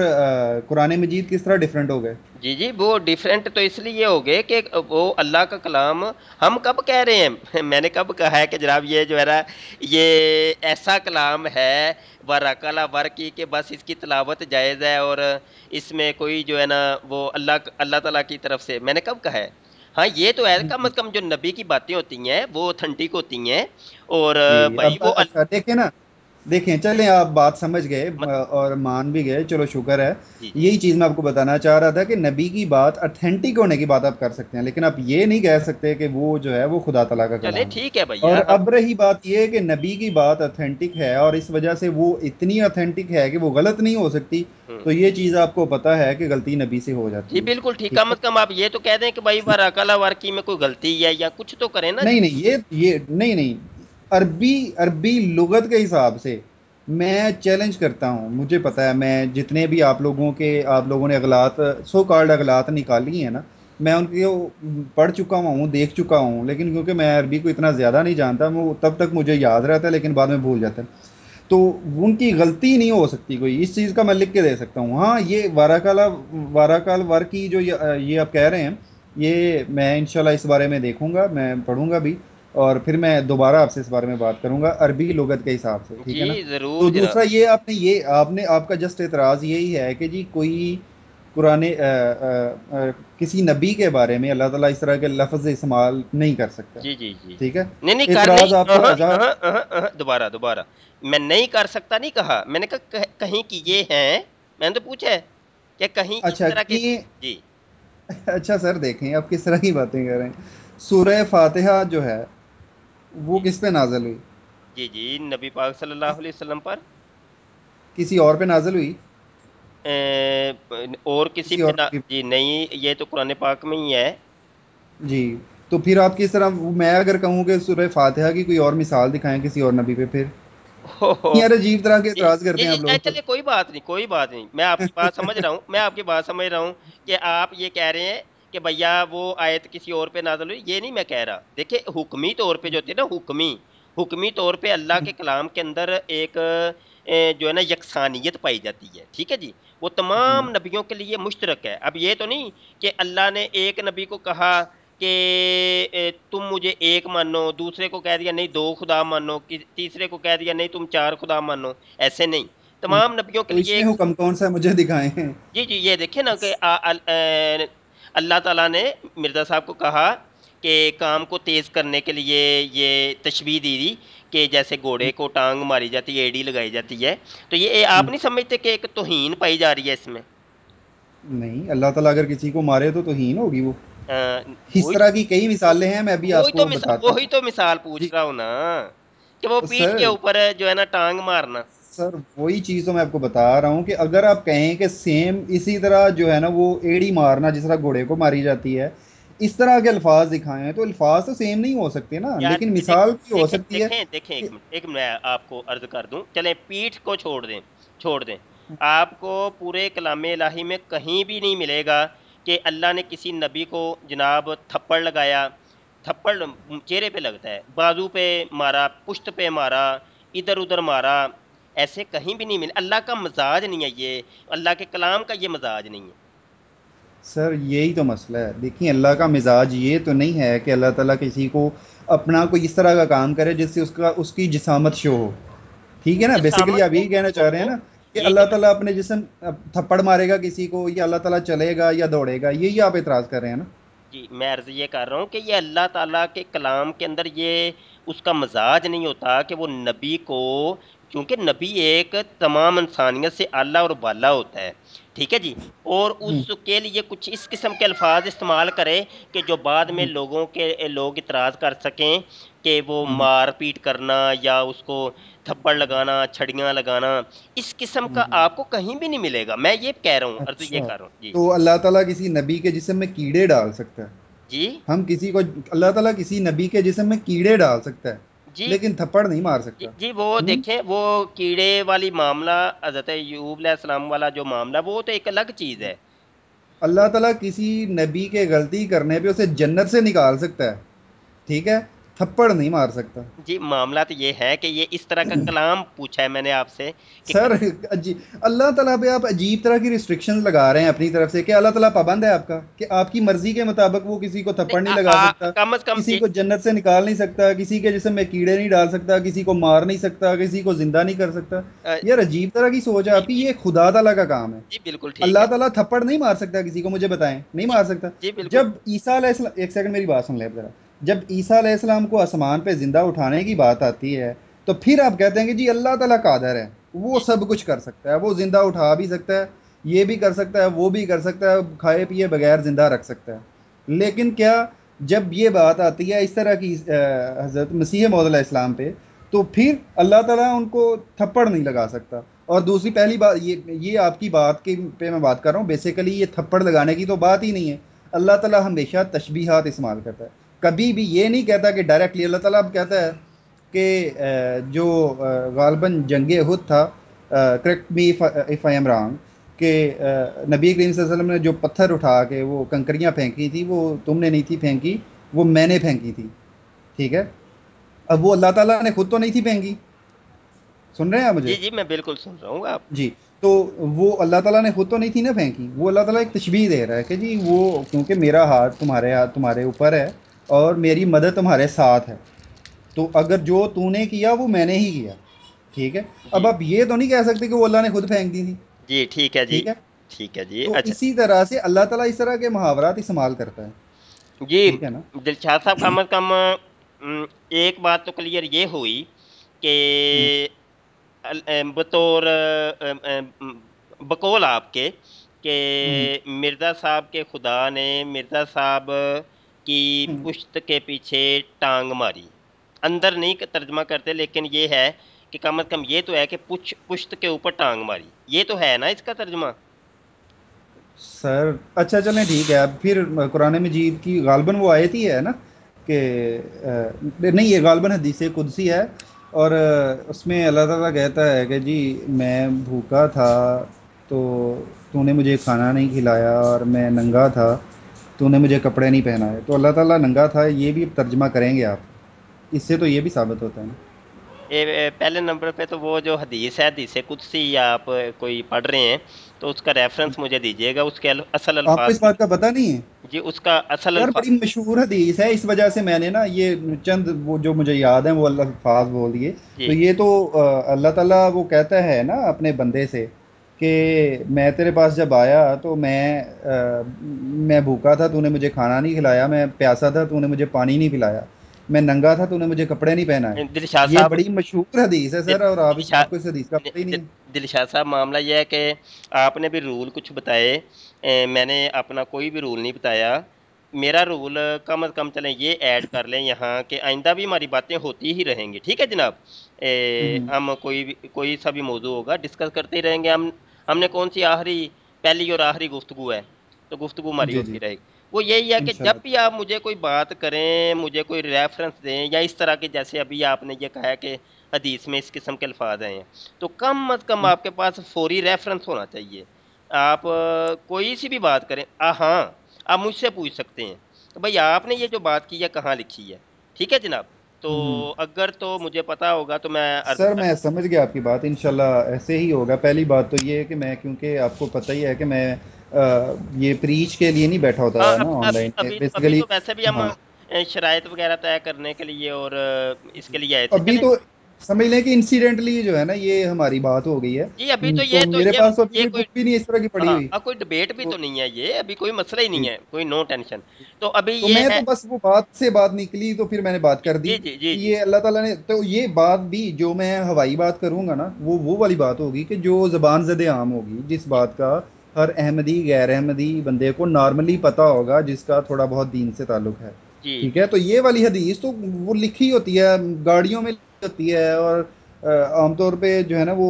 قرآن مجید کس طرح ڈیفرنٹ ہو گئے؟ جی جی وہ ڈیفرنٹ تو اس لیے ہو گئے کہ وہ اللہ کا کلام ہم کب کہہ رہے ہیں؟ میں نے کب کہا ہے کہ جناب یہ جو ہے نا یہ ایسا کلام ہے ورکلا ور کی کہ بس اس کی تلاوت جائز ہے اور اس میں کوئی جو ہے نا وہ اللہ اللہ تعالیٰ کی طرف سے۔ میں نے کب کہا ہے؟ ہاں یہ تو ہے کم از کم جو نبی کی باتیں ہوتی ہیں وہ اتھنٹک ہوتی ہیں اور جی بھائی وہ اچھا دیکھیں نا دیکھیں چلیں آپ بات سمجھ گئے اور مان بھی گئے چلو شکر ہے۔ جی۔ جی یہی چیز میں آپ کو بتانا چاہ رہا تھا کہ نبی کی بات اتھینٹک ہونے کی بات آپ کر سکتے ہیں لیکن آپ یہ نہیں کہہ سکتے کہ وہ جو ہے وہ خدا تعالیٰ کا چلے کلام ہے۔ ٹھیک ہے اور اب رہی بات یہ کہ نبی کی بات اتھینٹک ہے اور اس وجہ سے وہ اتنی اتھینٹک ہے کہ وہ غلط نہیں ہو سکتی۔ تو یہ چیز آپ کو پتا ہے کہ غلطی نبی سے ہو جی جاتی ہے۔ بالکل ٹھیک۔ کم ہے از کم آپ یہ تو کہہ دیں کہ بھائی ورکلا ور کی میں کوئی غلطی ہے یا کچھ تو کریں نا۔ نہیں نہیں یہ یہ نہیں نہیں۔ عربی عربی لغت کے حساب سے میں چیلنج کرتا ہوں، مجھے پتا ہے، میں جتنے بھی آپ لوگوں کے، آپ لوگوں نے اغلاط سو کارڈ اغلاط نکالی ہیں نا، میں ان کے پڑھ چکا ہوا ہوں، دیکھ چکا ہوں، لیکن کیونکہ میں عربی کو اتنا زیادہ نہیں جانتا، وہ تب تک مجھے یاد رہتا ہے، لیکن بعد میں بھول جاتا ہے۔ تو ان کی غلطی نہیں ہو سکتی کوئی، اس چیز کا میں لکھ کے دے سکتا ہوں۔ ہاں یہ وارا کالا وارا کال ور کی جو یہ یہ آپ کہہ رہے ہیں، یہ میں انشاءاللہ اس بارے میں دیکھوں گا، میں پڑھوں گا بھی۔ اور پھر میں دوبارہ آپ سے اس بارے میں بات کروں گا عربی لغت کے حساب سے ٹھیک جی ہے نا؟ ضرور تو دوسرا یہ آپ نے یہ آپ نے آپ کا جسٹ اعتراض یہی ہے کہ جی کوئی قرآن کسی نبی کے بارے میں اللہ تعالیٰ اس طرح کے لفظ استعمال نہیں کر سکتا۔ جی جی جی۔ ٹھیک ہے؟ نہیں نہیں دوبارہ دوبارہ۔ میں نہیں کر سکتا نہیں کہا۔ میں نے کہا کہ- کہیں کی یہ ہیں میں نے تو پوچھا ہے کہ کہیں اچھا جی۔ اچھا سر دیکھیں آپ کس طرح کی باتیں کر رہے ہیں۔ سورہ فاتحہ جو ہے وہ جی۔ کس پہ نازل ہوئی؟ جی جی نبی پاک صلی اللہ علیہ وسلم پر۔ کسی اور پہ نازل ہوئی؟ اور کسی پہ جی نہیں یہ تو قرآن پاک میں ہی ہے۔ جی تو پھر آپ کس طرح میں اگر کہوں کہ سورہ فاتحہ کی کوئی اور مثال دکھائیں کسی اور نبی پہ پھر؟ یار عجیب طرح کے جی اعتراض کرتے جی ہیں آپ اے، لوگ چلیے کوئی بات نہیں کوئی بات نہیں۔ میں آپ کی بات سمجھ رہا ہوں میں آپ کی بات سمجھ رہا ہوں کہ آپ یہ کہہ رہے ہیں کہ بھیا وہ آیت کسی اور پہ نازل ہوئی یہ نہیں میں کہہ رہا۔ دیکھیں حکمی طور پہ جو تھے نا حکمی حکمی طور پہ اللہ کے کلام کے اندر ایک جو ہے نا یکسانیت پائی جاتی ہے۔ ٹھیک ہے جی؟ وہ تمام نبیوں کے لیے مشترک ہے۔ اب یہ تو نہیں کہ اللہ نے ایک نبی کو کہا کہ تم مجھے ایک مانو دوسرے کو کہہ دیا نہیں دو خدا مانو تیسرے کو کہہ دیا نہیں تم چار خدا مانو ایسے نہیں۔ تمام نبیوں کے لیے حکم کون سا مجھے دکھائیں۔ جی جی یہ دیکھیں نا کہ اللہ تعالیٰ نے مرزا صاحب کو کہا کہ کام کو تیز کرنے کے لیے یہ تشبیہ دی دی کہ جیسے گھوڑے کو ٹانگ ماری جاتی ہے ایڑی لگائی جاتی ہے۔ تو یہ آپ نہیں سمجھتے کہ ایک توہین پائی جا رہی ہے اس میں؟ نہیں اللہ تعالیٰ اگر کسی کو مارے تو توہین ہوگی وہ۔ اس وہی طرح کی کئی مثالیں ہیں میں بھی آپ وہی کو بتاتا وہی ہوں۔ تو مثال جی۔ پوچھ رہا ہوں نا کہ وہ تو پیٹھ کے اوپر جو ہے نا ٹانگ مارنا۔ سر وہی چیز تو میں آپ کو بتا رہا ہوں کہ اگر آپ کہیں کہ سیم اسی طرح جو ہے نا وہ ایڑی مارنا جس طرح گھوڑے کو ماری جاتی ہے اس طرح کے الفاظ دکھائے ہیں تو الفاظ تو سیم نہیں ہو سکتے نا یار لیکن مثال کی ہو سکتی ہے دیکھیں ایک منٹ ایک منٹ میں آپ کو عرض کر دوں۔ چلیں پیٹھ کو چھوڑ دیں چھوڑ دیں۔ آپ کو پورے کلام الہی میں کہیں بھی نہیں ملے گا کہ اللہ نے کسی نبی کو جناب تھپڑ لگایا تھپڑ چہرے پہ لگتا ہے بازو پہ مارا پشت پہ مارا ادھر ادھر مارا ایسے کہیں بھی نہیں ملے۔ اللہ کا مزاج نہیں ہے یہ۔ اللہ کے کلام کا یہ مزاج نہیں ہے۔ سر یہی تو مسئلہ ہے۔ دیکھیں اللہ کا مزاج یہ تو نہیں ہے کہ اللہ تعالیٰ کسی کو اپنا کوئی اس طرح کا کام کرے جس سے اس کا اس کی جسامت شو ہو۔ ٹھیک ہے نا؟ بیسیکلی آپ یہی کہنا چاہ رہے ہیں نا کہ اللہ تعالیٰ اپنے جسم تھپڑ مارے گا کسی کو یا اللہ تعالیٰ چلے گا یا دوڑے گا یہی آپ اعتراض کر رہے ہیں نا؟ جی میں عرض یہ کر رہا ہوں کہ یہ اللہ تعالیٰ کے کلام کے اندر یہ اس کا مزاج نہیں ہوتا کہ وہ نبی کو کیونکہ نبی ایک تمام انسانیت سے اعلیٰ اور بالا ہوتا ہے۔ ٹھیک ہے جی؟ اور اس کے لیے کچھ اس قسم کے الفاظ استعمال کرے کہ جو بعد میں لوگوں کے لوگ اعتراض کر سکیں کہ وہ مار پیٹ کرنا یا اس کو تھپڑ لگانا چھڑیاں لگانا اس قسم کا آپ کو کہیں بھی نہیں ملے گا۔ میں یہ کہہ رہا ہوں عرض یہ اچھا۔ کر رہا ہوں۔ جی۔ تو اللہ تعالیٰ کسی نبی کے جسم میں کیڑے ڈال سکتا ہے؟ جی؟ ہم کسی کو اللہ تعالیٰ کسی نبی کے جسم میں کیڑے ڈال سکتا ہے؟ جی لیکن تھپڑ نہیں مار جی سکتا۔ جی وہ ہوں؟ دیکھیں وہ کیڑے والی معاملہ حضرت ایوب علیہ السلام والا جو معاملہ وہ تو ایک الگ چیز ہے۔ اللہ تعالیٰ کسی نبی کے غلطی کرنے پہ اسے جنت سے نکال سکتا ہے۔ ٹھیک ہے؟ تھپڑ نہیں مار سکتا۔ جی معاملہ تو یہ ہے کہ یہ اس طرح کا کلام پوچھا ہے میں نے آپ سے سر عجی- اللہ تعالیٰ پہ آپ عجیب طرح کی ریسٹرکشنز لگا رہے ہیں اپنی طرف سے کہ اللہ تعالیٰ پابند ہے آپ کا کہ آپ کی مرضی کے مطابق وہ کسی کو تھپڑ نہیں لگا سکتا کم از کم کسی کو جنت سے نکال نہیں سکتا کسی کے جسم میں کیڑے نہیں ڈال سکتا کسی کو مار نہیں سکتا کسی کو زندہ نہیں کر سکتا۔ یار عجیب طرح کی سوچ ہے جی آپ کی جی یہ خدا تعالیٰ کا کام ہے۔ جی بالکل اللہ تعالیٰ تھپڑ نہیں مار سکتا کسی کو مجھے بتائیں نہیں جی مار سکتا۔ جی جب عیسیٰ علیہ السلام ایک سیکنڈ میری بات سن لیں ذرا۔ جب عیسیٰ علیہ السلام کو آسمان پہ زندہ اٹھانے کی بات آتی ہے، تو پھر آپ کہتے ہیں کہ جی اللہ تعالیٰ قادر ہے وہ سب کچھ کر سکتا ہے، وہ زندہ اٹھا بھی سکتا ہے، یہ بھی کر سکتا ہے، وہ بھی کر سکتا ہے، کھائے پیے بغیر زندہ رکھ سکتا ہے۔ لیکن کیا جب یہ بات آتی ہے اس طرح کی حضرت مسیح موعود علیہ السلام پہ، تو پھر اللہ تعالیٰ ان کو تھپڑ نہیں لگا سکتا۔ اور دوسری پہلی بات، یہ یہ آپ کی بات کے پہ میں بات کر رہا ہوں بیسیکلی یہ تھپڑ لگانے کی تو بات ہی نہیں ہے۔ اللہ تعالیٰ ہمیشہ تشبیہات استعمال کرتا ہے۔ کبھی بھی یہ نہیں کہتا کہ ڈائریکٹلی اللہ تعالیٰ اب کہتا ہے کہ جو غالباً جنگ احد تھا correct me if I'm wrong کہ نبی کریم صلی اللہ علیہ وسلم نے جو پتھر اٹھا کے وہ کنکریاں پھینکی تھی وہ تم نے نہیں تھی پھینکی وہ میں نے پھینکی تھی ٹھیک ہے؟ اب وہ اللہ تعالیٰ نے خود تو نہیں تھی پھینکی۔ سن رہے ہیں آپ مجھے؟ جی جی میں بالکل سن رہا ہوں آپ۔ جی تو وہ اللہ تعالیٰ نے خود تو نہیں تھی نا پھینکی وہ اللہ تعالیٰ ایک تشبیح دے رہا ہے کہ جی وہ کیونکہ میرا ہاتھ تمہارے ہاتھ تمہارے اوپر ہے اور میری مدد تمہارے ساتھ ہے۔ تو اگر جو تو نے کیا وہ میں نے ہی کیا۔ ٹھیک ہے؟ اب جی آپ یہ تو نہیں کہہ سکتے کہ وہ اللہ نے خود پھینک دی تھی۔ جی ٹھیک ہے جی۔ ٹھیک ہے؟ جی تو اچھا۔ اسی طرح سے اللہ تعالیٰ اس طرح کے محاورات استعمال کرتا ہے۔ جی ٹھیک ہے دلشاد صاحب کم از کم ایک بات تو کلیئر یہ ہوئی کہ بطور بقول آپ کے کہ مرزا صاحب کے خدا نے مرزا صاحب کی۔ پشت کے پیچھے ٹانگ ماری۔ اندر نہیں ترجمہ کرتے لیکن یہ ہے کہ کم از کم یہ تو ہے کہ پچھ پشت کے اوپر ٹانگ ماری۔ یہ تو ہے نا اس کا ترجمہ؟ سر اچھا چلیں ٹھیک ہے۔ اب پھر قرآن مجید کی غالباً وہ آیت ہی ہے نا کہ نہیں یہ غالباً حدیث قدسی ہے۔ اور اس میں اللہ تعالیٰ کہتا ہے کہ جی میں بھوکا تھا تو تو نے مجھے کھانا نہیں کھلایا اور میں ننگا تھا۔ تو نے مجھے کپڑے نہیں پہنائے تو اللہ تعالیٰ ننگا تھا یہ بھی ترجمہ کریں گے آپ۔ اس سے تو یہ بھی ثابت ہوتا ہے نا۔ پہلے نمبر پہ تو وہ جو حدیث ہے حدیث قدسی یا آپ کوئی پڑھ رہے ہیں تو اس کا ریفرنس مجھے دیجیے گا اس کے اصل آپ کو الفاظ اس بات کا پتہ نہیں ہے؟ جی اس کا اصل الفاظ بڑی مشہور حدیث ہے۔ اس وجہ سے میں نے نا یہ چند وہ جو مجھے یاد ہیں وہ اللہ الفاظ بول دیے۔ تو جی یہ تو اللہ تعالیٰ وہ کہتا ہے نا اپنے بندے سے کہ میں تیرے پاس جب آیا تو میں میں بھوکا تھا تو نے مجھے کھانا نہیں کھلایا میں پیاسا تھا تو نے مجھے پانی نہیں پلایا۔ میں ننگا تھا تو نے مجھے کپڑے نہیں پہنائے۔ یہ بڑی مشہور حدیث ہے سر اور آپ کو اس حدیث کا پتہ ہی نہیں۔ ہے دلشاد صاحب معاملہ یہ ہے کہ آپ نے بھی رول کچھ بتائے۔ میں نے اپنا کوئی بھی رول نہیں بتایا۔ میرا رول کم از کم چلیں یہ ایڈ کر لیں یہاں کہ آئندہ بھی ہماری باتیں ہوتی ہی رہیں گی۔ ٹھیک ہے جناب؟ ہم کوئی کوئی سا بھی موضوع ہوگا ڈسکس کرتے ہی رہیں گے۔ ہم ہم نے کون سی آخری پہلی اور آخری گفتگو ہے؟ تو گفتگو ہماری جی جی۔ ہوتی رہے گی۔ وہ یہی ہے کہ جب بھی آپ مجھے کوئی بات کریں مجھے کوئی ریفرنس دیں یا اس طرح کے جیسے ابھی آپ نے یہ کہا ہے کہ حدیث میں اس قسم کے الفاظ آئے ہیں تو کم از کم آپ کے پاس فوری ریفرنس ہونا چاہیے۔ آپ کوئی سی بھی بات کریں ہاں آپ مجھ سے پوچھ سکتے ہیں۔ بھائی آپ نے یہ جو بات کی ہے کہاں لکھی ہے؟ ٹھیک ہے جناب؟ تو اگر تو مجھے پتا ہوگا تو میں سر میں سمجھ گیا آپ کی بات ان شاء اللہ ایسے ہی ہوگا۔ پہلی بات تو یہ ہے کہ میں کیونکہ آپ کو پتہ ہی ہے کہ میں یہ پریچ کے لیے نہیں بیٹھا ہاں ہوتا نا ابھی آن لائن بیسیکلی تو ویسے بھی ہم ہاں۔ شرائط وغیرہ طے کرنے کے لیے اور اس کے لیے آئے تھے۔ ابھی تو سمجھ لیں کہ انسیڈنٹلی جو ہے نا یہ ہماری بات ہو گئی ہے۔ جی ابھی یہ تو میرے پاس تو یہ کوئی بھی نہیں اس طرح کی پڑھی ہاں ہوئی۔ کوئی ڈبیٹ بھی تو تو نہیں ہے یہ ابھی کوئی مسئلہ ہی جی۔ نہیں ہے کوئی نو ٹینشن جی تو ابھی تو یہ میں تو بس وہ بات سے بات نکلی تو پھر میں نے بات کر دی جی جی جی جی۔ یہ اللہ تعالیٰ نے تو یہ بات بھی جو میں ہوائی بات کروں گا نا وہ وہ والی بات ہوگی کہ جو زبان زد عام ہوگی جس جی بات کا ہر احمدی غیر احمدی بندے کو نارملی پتہ ہوگا جس کا تھوڑا بہت دین سے تعلق ہے۔ جی۔ ٹھیک جی ہے؟ تو یہ والی حدیث تو وہ لکھی ہوتی ہے گاڑیوں میں ہوتی ہے اور عام طور پہ جو ہے نا وہ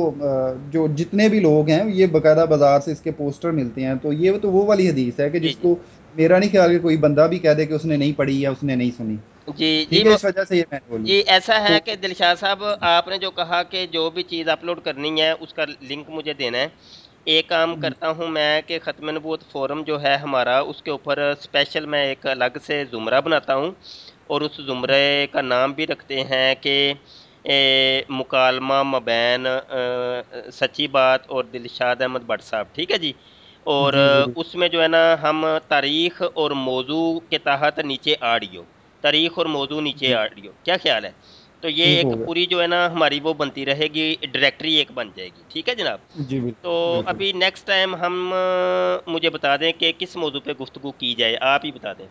جو جتنے بھی لوگ ہیں یہ باقاعدہ بازار سے اس کے پوسٹر ملتے ہیں۔ تو یہ تو وہ والی حدیث ہے کہ جس کو میرا نہیں خیال کہ کوئی بندہ بھی کہہ دے کہ اس نے نہیں پڑھی یا اس نے نہیں سنی۔ جی جی اس وجہ سے یہ میں بولی جی ایسا ہے کہ دلشاد صاحب آپ نے جو کہا کہ جو بھی چیز اپلوڈ کرنی ہے اس کا لنک مجھے دینا ہے۔ ایک کام کرتا ہوں میں کہ ختم نبوت فورم جو ہے ہمارا اس کے اوپر اسپیشل میں ایک الگ سے زمرہ بناتا ہوں۔ اور اس زمرے کا نام بھی رکھتے ہیں کہ مکالمہ مبین سچی بات اور دلشاد احمد بٹ صاحب ٹھیک ہے جی؟ اور جی جی اس میں جو ہے نا ہم تاریخ اور موضوع کے تحت نیچے آڈیو تاریخ اور موضوع نیچے جی۔ آڈیو کیا خیال ہے؟ تو یہ ٹھیک ایک پوری جو ہے نا ہماری وہ بنتی رہے گی ڈائریکٹری ایک بن جائے گی۔ ٹھیک ہے جناب؟ جی تو بالکل۔ بالکل ابھی نیکسٹ ٹائم ہم مجھے بتا دیں کہ کس موضوع پہ گفتگو کی جائے آپ ہی بتا دیں۔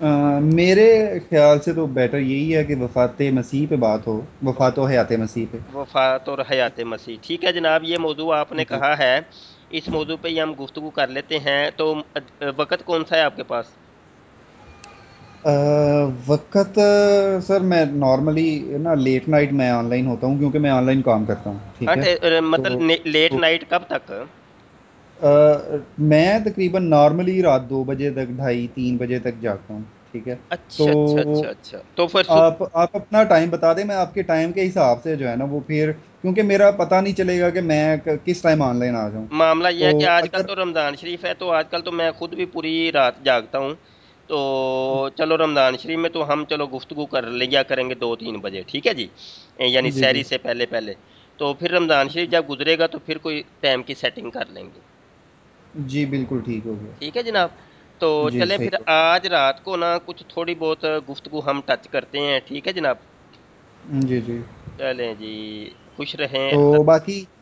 میرے خیال سے تو بیٹر یہی ہے کہ وفات مسیح پہ بات ہو وفات و حیات مسیح پہ۔ وفات اور حیات مسیح ٹھیک ہے جناب یہ موضوع آپ نے کہا ہے اس موضوع پہ ہی ہم گفتگو کر لیتے ہیں۔ تو وقت کون سا ہے آپ کے پاس؟ وقت سر میں نارملی نا لیٹ نائٹ میں آن لائن ہوتا ہوں کیونکہ میں آن لائن کام کرتا ہوں ہے؟ مطلب لیٹ نائٹ کب تک؟ میں تقریباً نارملی رات دو بجے تک ڈھائی تین بجے تک جاگتا ہوں ٹھیک ہے تو آپ آپ اپنا ٹائم بتا دیں میں آپ کے ٹائم کے حساب سے جو ہے نا وہ پھر کیونکہ میرا پتہ نہیں چلے گا کہ میں کس ٹائم آن لائن آ جاؤں معاملہ یہ ہے کہ آج کل تو رمضان شریف ہے تو آج کل تو میں خود بھی پوری رات جاگتا ہوں تو چلو رمضان شریف میں تو ہم چلو گفتگو کر لیا کریں گے دو تین بجے ٹھیک ہے جی یعنی سحری سے پہلے پہلے تو پھر رمضان شریف جب گزرے گا تو پھر کوئی ٹائم کی سیٹنگ کر لیں گے جی بالکل ٹھیک ہو گیا۔ ٹھیک ہے جناب۔ تو جی چلے صحیح پھر ہو آج رات کو نا کچھ تھوڑی بہت گفتگو ہم ٹچ کرتے ہیں ٹھیک ہے جناب؟ جی جی۔ چلیں جی خوش رہیں۔ تو باقی جی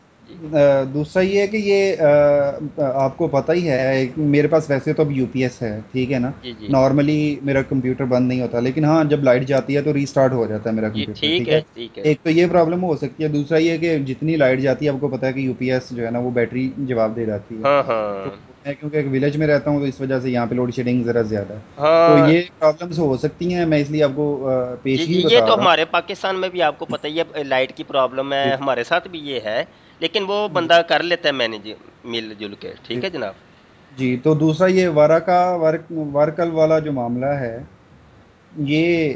دوسرا یہ ہے کہ یہ آپ کو پتہ ہی ہے میرے پاس ویسے تو اب یو پی ایس ہے ٹھیک ہے نا؟ جی جی۔ نارملی میرا کمپیوٹر بند نہیں ہوتا لیکن ہاں جب لائٹ جاتی ہے تو ریسٹارٹ ہو جاتا ہے میرا جی کمپیوٹر ٹھیک ہے؟ ایک تو یہ پرابلم ہو سکتی ہے دوسرا یہ کہ جتنی لائٹ جاتی ہے آپ کو پتا ہے کہ یو پی ایس جو ہے نا وہ بیٹری جواب دے جاتی ہے۔ ہاں ہاں۔ میں کیونکہ ایک ولیج میں رہتا ہوں تو اس وجہ سے یہاں پہ لوڈ شیڈنگ ذرا زیادہ ہے۔ تو ہاں۔ یہ پرابلمس ہو سکتی ہیں میں اس لیے آپ کو جی یہ تو ہمارے پاکستان میں بھی آپ کو پتہ ہی ہے لائٹ کی پرابلم ہے ہمارے ساتھ بھی یہ ہے۔ لیکن وہ بندہ کر لیتا ہے مینج مل جل کے۔ ٹھیک ہے جناب؟ جی تو دوسرا یہ ورک ورکل والا جو معاملہ ہے یہ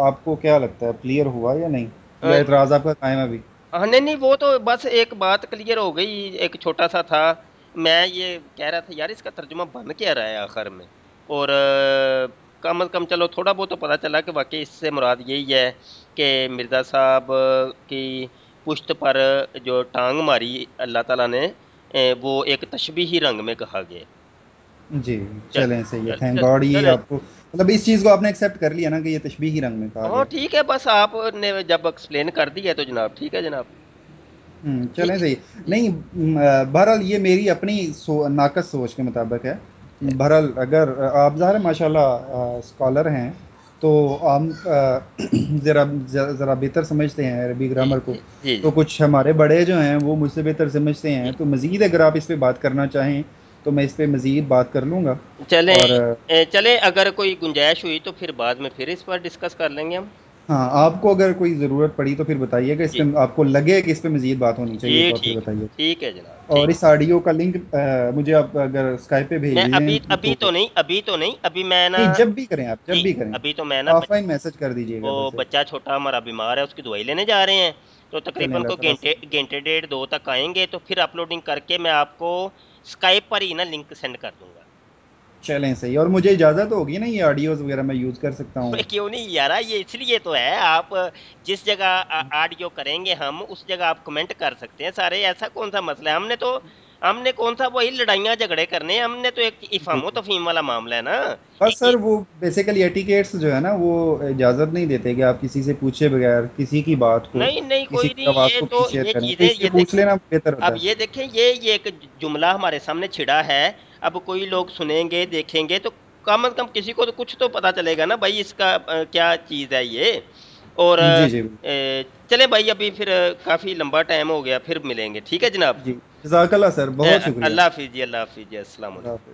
آپ کو کیا لگتا ہے؟ کلیئر ہوا یا نہیں؟ یا اعتراض آپ کا قائم ابھی؟ ہاں نہیں نہیں وہ تو بس ایک بات کلیئر ہو گئی ایک چھوٹا سا تھا۔ میں یہ کہہ رہا تھا یار اس کا ترجمہ بن کیا رہا ہے آخر میں؟ اور کم از کم چلو تھوڑا بہت تو پتا چلا کہ واقعی اس سے مراد یہی ہے کہ مرزا صاحب کی پشت پر جو ٹانگ ماری اللہ تعالی نے وہ ایک تشبیہی رنگ میں کہا گیا۔ جی چل چلیں صحیح ہے تھینک گاڈ یہ آپ کو مطلب اس چیز کو آپ نے ایکسیپٹ کر لیا نا کہ یہ تشبیہی رنگ میں کہا ہاں ٹھیک ہے بس آپ نے جب ایکسپلین کر دی ہے تو جناب ٹھیک ہے جناب۔ چلیں صحیح۔ نہیں بہرحال یہ میری اپنی ناقص سوچ کے مطابق ہے۔ بہرحال اگر آپ ظاہر ماشاء اللہ اسکالر ہیں تو عام ذرا ذرا بہتر سمجھتے ہیں عربی گرامر کو۔ جی جی تو جی کچھ ہمارے بڑے جو ہیں وہ مجھ سے بہتر سمجھتے ہیں۔ تو مزید اگر آپ اس پہ بات کرنا چاہیں تو میں اس پہ مزید بات کر لوں گا۔ چلیں چلیں اگر کوئی گنجائش ہوئی تو پھر بعد میں پھر اس پر ڈسکس کر لیں گے ہم۔ ہاں آپ کو اگر کوئی ضرورت پڑی تو پھر بتائیے گا اس جی۔ پہ آپ کو لگے کہ اس پہ مزید بات ہونی چاہیے جی تو پھر بتائیے۔ ٹھیک ہے جناب اور اس آڈیو کا لنک مجھے آپ اگر اسکائپ پہ بھیج میں ابھی تو نہیں ابھی تو نہیں ابھی میں نا جب بھی کریں آپ جب جی بھی کریں۔ ابھی تو میں نا آف لائن میسج کر دیجیے گا وہ بچہ چھوٹا ہمارا بیمار ہے اس کی دوائی لینے جا رہے ہیں۔ تو تقریباً کو گھنٹے گھنٹے ڈیڑھ دو تک آئیں گے تو پھر اپلوڈنگ کر کے میں آپ کو اسکائپ پر ہی نا لنک سینڈ کر دوں گا۔ چلیں صحیح، اور مجھے اجازت ہوگی نا یہ آڈیوز وغیرہ میں یوز کر سکتا ہوں؟ کیوں نہیں یار یہ اس لیے تو ہے، آپ جس جگہ آڈیو کریں گے ہم، اس جگہ آپ کمنٹ کر سکتے ہیں، سارے ایسا کون سا مسئلہ ہے؟ ہم نے تو ہم نے کون سا وہی لڑائیاں جھگڑے کرنے ہم نے تو ایک افہام و تفہیم والا معاملہ ہے نا۔ بس سر وہ بیسیکلی ایٹیکیٹس جو ہے نا وہ اجازت نہیں دیتے کہ آپ کسی سے پوچھے بغیر کسی کی بات کو نہیں نہیں کوئی نہیں یہ تو یہ چیزیں پوچھ لینا بہتر ہوتا اب ہے۔ یہ دیکھیں یہ یہ ایک جملہ ہمارے سامنے چھڑا ہے۔ اب کوئی لوگ سنیں گے دیکھیں گے تو کم از کم کسی کو تو کچھ تو پتا چلے گا نا بھائی اس کا کیا چیز ہے یہ۔ اور جی جی چلے بھائی ابھی پھر کافی لمبا ٹائم ہو گیا پھر ملیں گے ٹھیک ہے جناب؟ جی۔ جزاک اللہ سر بہت شکریہ۔ اللہ حافظ جی اللہ حافظ جی السلام علیکم۔